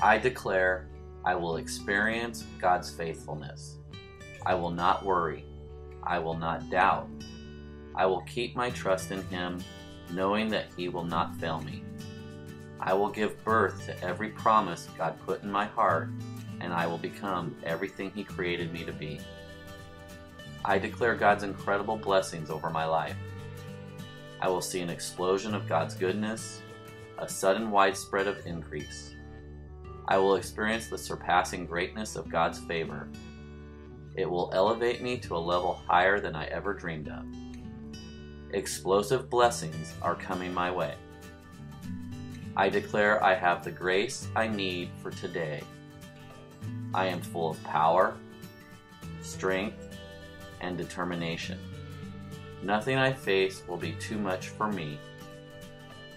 I declare I will experience God's faithfulness. I will not worry. I will not doubt. I will keep my trust in Him, knowing that He will not fail me. I will give birth to every promise God put in my heart, and I will become everything He created me to be. I declare God's incredible blessings over my life. I will see an explosion of God's goodness, a sudden widespread of increase. I will experience the surpassing greatness of God's favor. It will elevate me to a level higher than I ever dreamed of. Explosive blessings are coming my way. I declare I have the grace I need for today. I am full of power, strength, and determination. Nothing I face will be too much for me.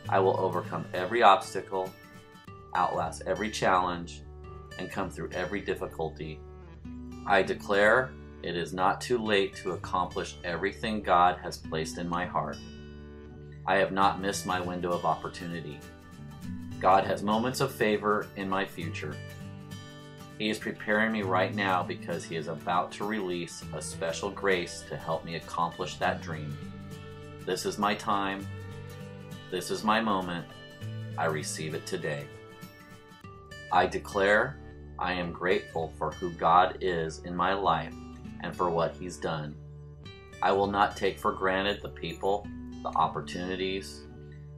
I will overcome every obstacle, outlast every challenge, and come through every difficulty. I declare it is not too late to accomplish everything God has placed in my heart. I have not missed my window of opportunity. God has moments of favor in my future. He is preparing me right now because He is about to release a special grace to help me accomplish that dream. This is my time. This is my moment. I receive it today. I declare I am grateful for who God is in my life and for what He's done. I will not take for granted the people, the opportunities,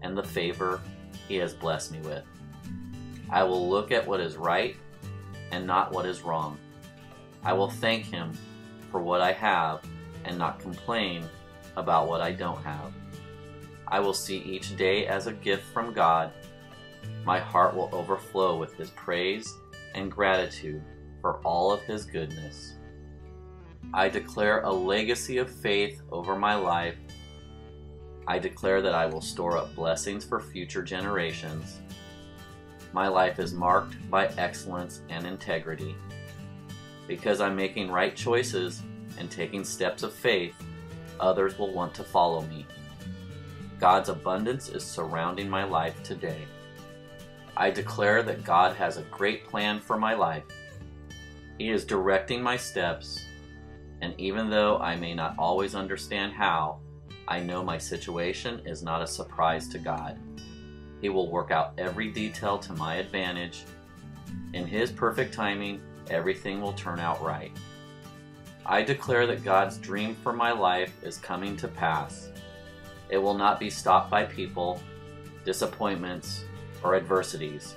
and the favor He has blessed me with. I will look at what is right and not what is wrong. I will thank Him for what I have and not complain about what I don't have. I will see each day as a gift from God. My heart will overflow with His praise and gratitude for all of His goodness. I declare a legacy of faith over my life. I declare that I will store up blessings for future generations. My life is marked by excellence and integrity. Because I'm making right choices and taking steps of faith, others will want to follow me. God's abundance is surrounding my life today. I declare that God has a great plan for my life. He is directing my steps and even though I may not always understand how, I know my situation is not a surprise to God. He will work out every detail to my advantage. In His perfect timing, everything will turn out right. I declare that God's dream for my life is coming to pass. It will not be stopped by people, disappointments, or adversities.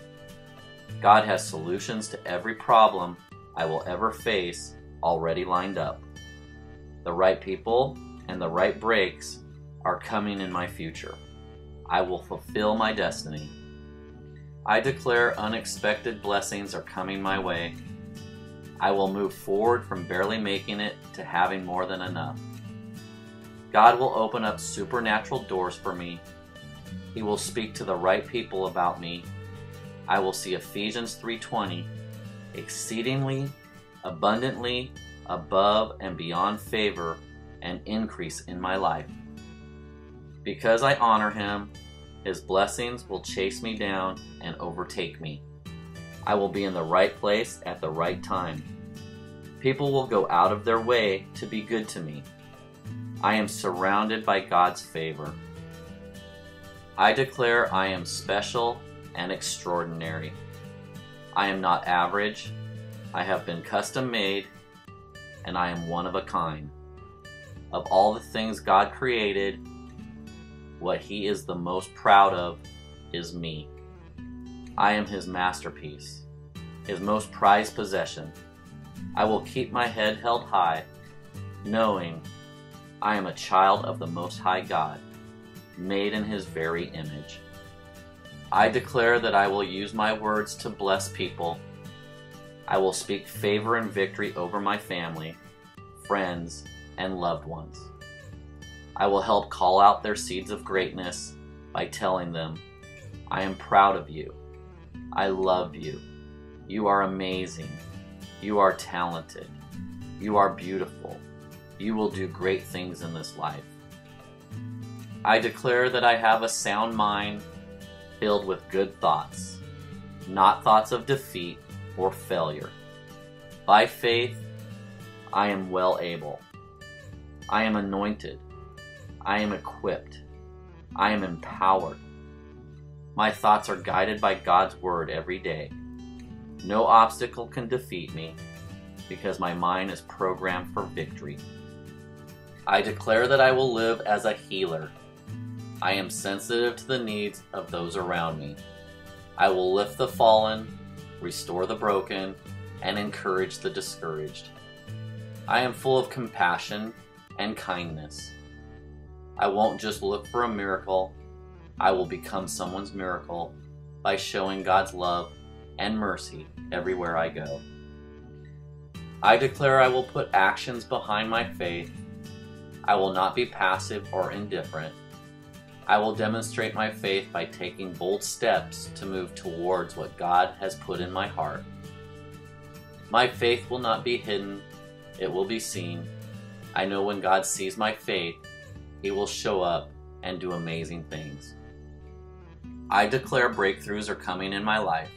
God has solutions to every problem I will ever face already lined up. The right people and the right breaks are coming in my future. I will fulfill my destiny. I declare unexpected blessings are coming my way. I will move forward from barely making it to having more than enough. God will open up supernatural doors for me. He will speak to the right people about me. I will see Ephesians 3:20 exceedingly abundantly above and beyond favor and increase in my life. Because I honor him, his blessings will chase me down and overtake me. I will be in the right place at the right time. People will go out of their way to be good to me. I am surrounded by God's favor. I declare I am special and extraordinary. I am not average. I have been custom made and I am one of a kind. Of all the things God created, what He is the most proud of is me. I am His masterpiece, His most prized possession. I will keep my head held high, knowing I am a child of the Most High God, made in His very image. I declare that I will use my words to bless people I will speak favor and victory over my family, friends, and loved ones. I will help call out their seeds of greatness by telling them, I am proud of you. I love you. You are amazing. You are talented. You are beautiful. You will do great things in this life. I declare that I have a sound mind filled with good thoughts. not thoughts of defeat or failure. By faith, I am well able. I am anointed. I am equipped. I am empowered. My thoughts are guided by God's word every day. No obstacle can defeat me because my mind is programmed for victory. I declare that I will live as a healer. I am sensitive to the needs of those around me. I will lift the fallen, restore the broken, and encourage the discouraged. I am full of compassion and kindness. I won't just look for a miracle, I will become someone's miracle by showing God's love and mercy everywhere I go. I declare I will put actions behind my faith. I will not be passive or indifferent. I will demonstrate my faith by taking bold steps to move towards what God has put in my heart. My faith will not be hidden, it will be seen. I know when God sees my faith, He will show up and do amazing things. I declare breakthroughs are coming in my life,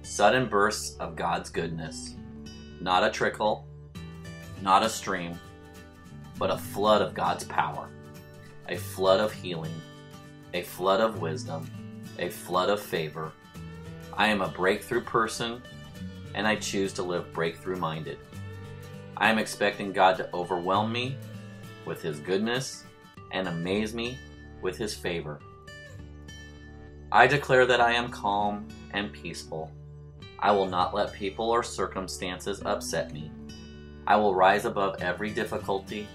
sudden bursts of God's goodness, not a trickle, not a stream, but a flood of God's power, a flood of healing, a flood of wisdom, a flood of favor. I am a breakthrough person, and I choose to live breakthrough minded. I am expecting God to overwhelm me with His goodness and amaze me with His favor. I declare that I am calm and peaceful. I will not let people or circumstances upset me. I will rise above every difficulty,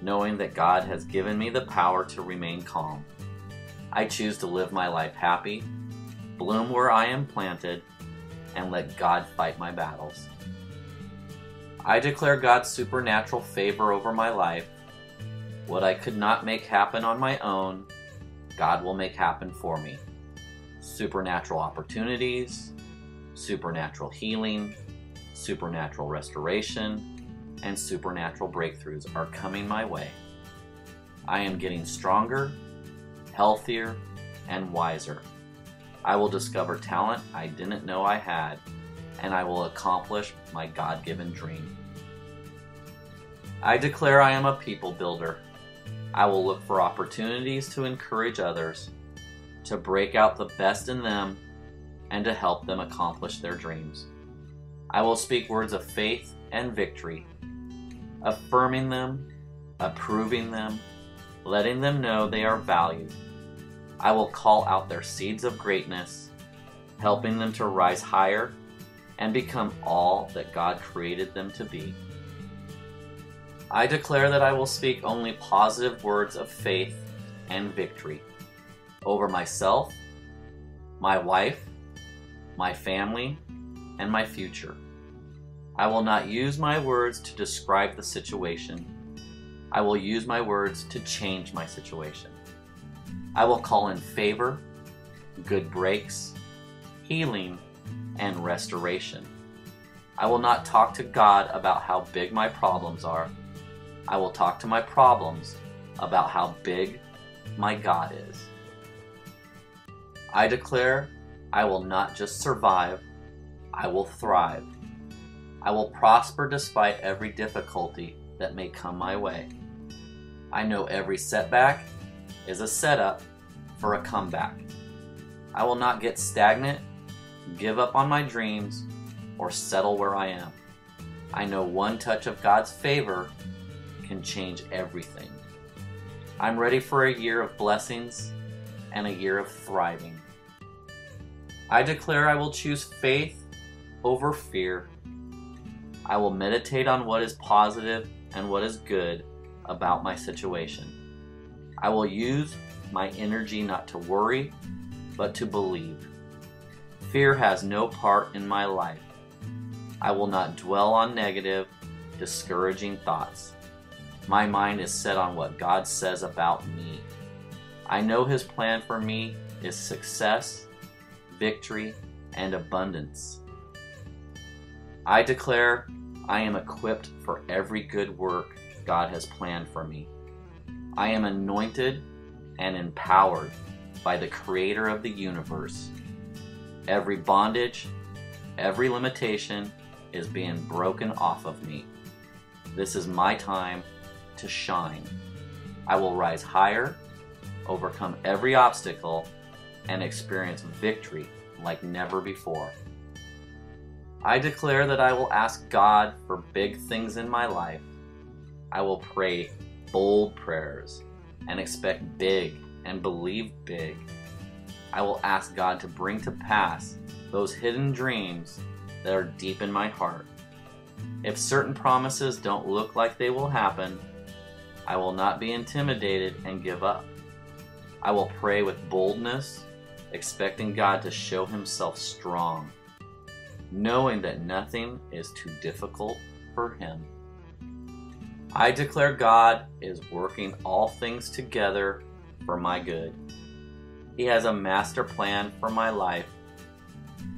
knowing that God has given me the power to remain calm. I choose to live my life happy, bloom where I am planted, and let God fight my battles. I declare God's supernatural favor over my life. What I could not make happen on my own, God will make happen for me. Supernatural opportunities, supernatural healing, supernatural restoration, and supernatural breakthroughs are coming my way. I am getting stronger, healthier, and wiser. I will discover talent I didn't know I had and I will accomplish my God given dream. I declare I am a people builder. I will look for opportunities to encourage others, to break out the best in them, and to help them accomplish their dreams. I will speak words of faith and victory, affirming them, approving them, letting them know they are valued. I will call out their seeds of greatness, helping them to rise higher and become all that God created them to be. I declare that I will speak only positive words of faith and victory over myself, my wife, my family, and my future. I will not use my words to describe the situation. I will use my words to change my situation. I will call in favor, good breaks, healing, and restoration. I will not talk to God about how big my problems are. I will talk to my problems about how big my God is. I declare I will not just survive, I will thrive. I will prosper despite every difficulty that may come my way. I know every setback is a setup for a comeback. I will not get stagnant give up on my dreams, or settle where I am. I know one touch of God's favor can change everything. I'm ready for a year of blessings and a year of thriving. I declare I will choose faith over fear. I will meditate on what is positive and what is good about my situation. I will use my energy not to worry, but to believe. Fear has no part in my life. I will not dwell on negative, discouraging thoughts. My mind is set on what God says about me. I know His plan for me is success, victory, and abundance. I declare I am equipped for every good work God has planned for me. I am anointed and empowered by the Creator of the universe Every bondage, every limitation is being broken off of me. This is my time to shine. I will rise higher, overcome every obstacle, and experience victory like never before. I declare that I will ask God for big things in my life. I will pray bold prayers and expect big and believe big. I will ask God to bring to pass those hidden dreams that are deep in my heart. If certain promises don't look like they will happen, I will not be intimidated and give up. I will pray with boldness, expecting God to show Himself strong, knowing that nothing is too difficult for Him. I declare God is working all things together for my good. He has a master plan for my life.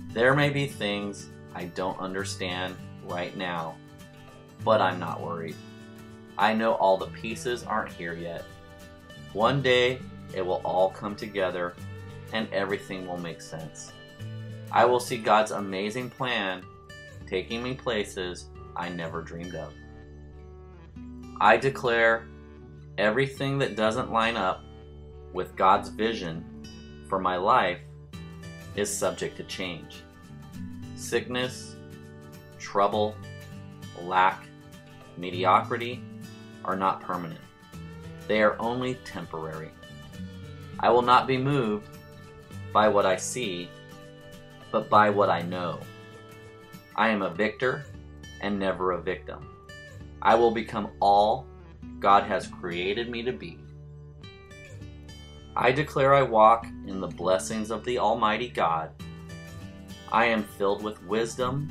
There may be things I don't understand right now, but I'm not worried. I know all the pieces aren't here yet. One day it will all come together and everything will make sense. I will see God's amazing plan taking me places I never dreamed of. I declare everything that doesn't line up with God's vision for my life is subject to change. Sickness, trouble, lack, mediocrity are not permanent. They are only temporary. I will not be moved by what I see, but by what I know. I am a victor and never a victim. I will become all God has created me to be. I declare I walk in the blessings of the Almighty God. I am filled with wisdom.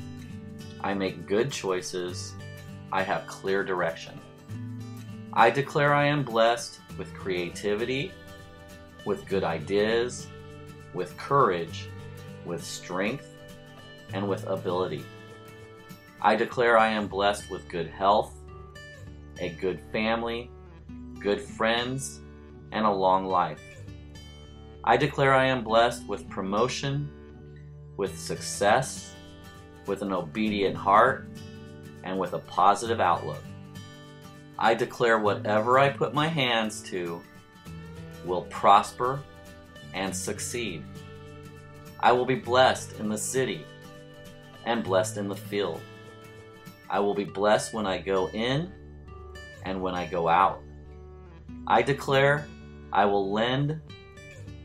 I make good choices. I have clear direction. I declare I am blessed with creativity, with good ideas, with courage, with strength, and with ability. I declare I am blessed with good health, a good family, good friends, and a long life. I declare I am blessed with promotion, with success, with an obedient heart, and with a positive outlook. I declare whatever I put my hands to will prosper and succeed. I will be blessed in the city and blessed in the field. I will be blessed when I go in and when I go out. I declare I will lend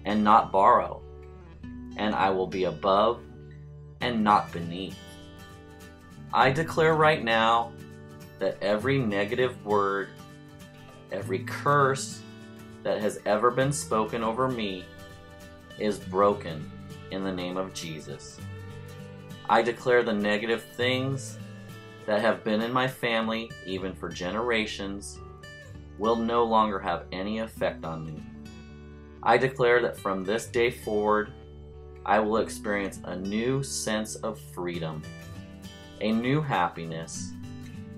and not borrow, and I will be above and not beneath. I declare right now that every negative word, every curse that has ever been spoken over me is broken in the name of Jesus. I declare the negative things that have been in my family, even for generations, will no longer have any effect on me. I declare that from this day forward, I will experience a new sense of freedom, a new happiness,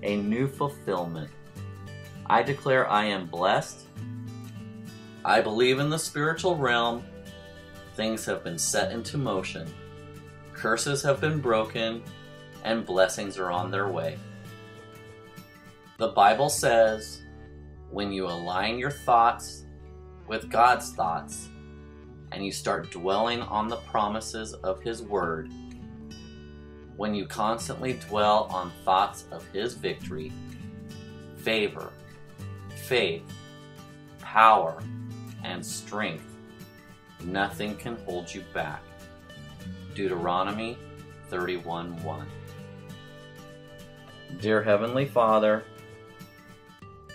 a new fulfillment. I declare I am blessed. I believe in the spiritual realm. Things have been set into motion. Curses have been broken, and blessings are on their way. The Bible says when you align your thoughts with God's thoughts and you start dwelling on the promises of His Word, when you constantly dwell on thoughts of His victory, favor, faith, power, and strength, nothing can hold you back. Deuteronomy 31 1. Dear Heavenly Father,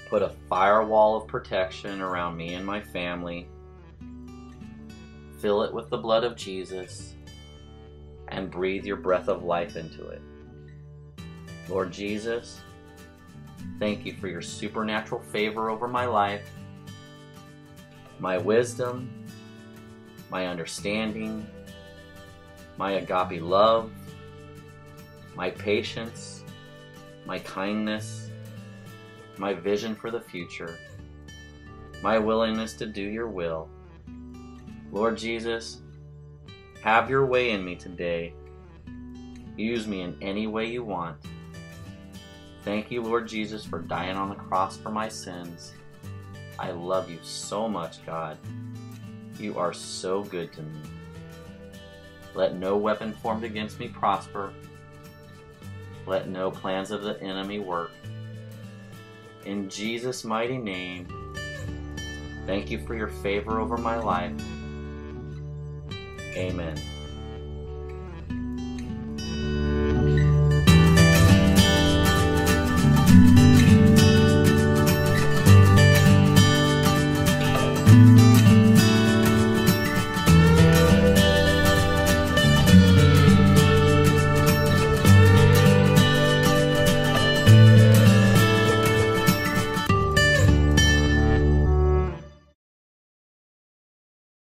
put a firewall of protection around me and my family. Fill it with the blood of Jesus and breathe your breath of life into it. Lord Jesus, thank you for your supernatural favor over my life, my wisdom, my understanding, my agape love, my patience, my kindness my vision for the future, my willingness to do your will. Lord Jesus, Have your way in me today. Use me in any way you want. Thank you, Lord Jesus, for dying on the cross for my sins. I love you so much, God. You are so good to me. Let no weapon formed against me prosper. Let no plans of the enemy work. In Jesus' mighty name, thank you for your favor over my life. Amen.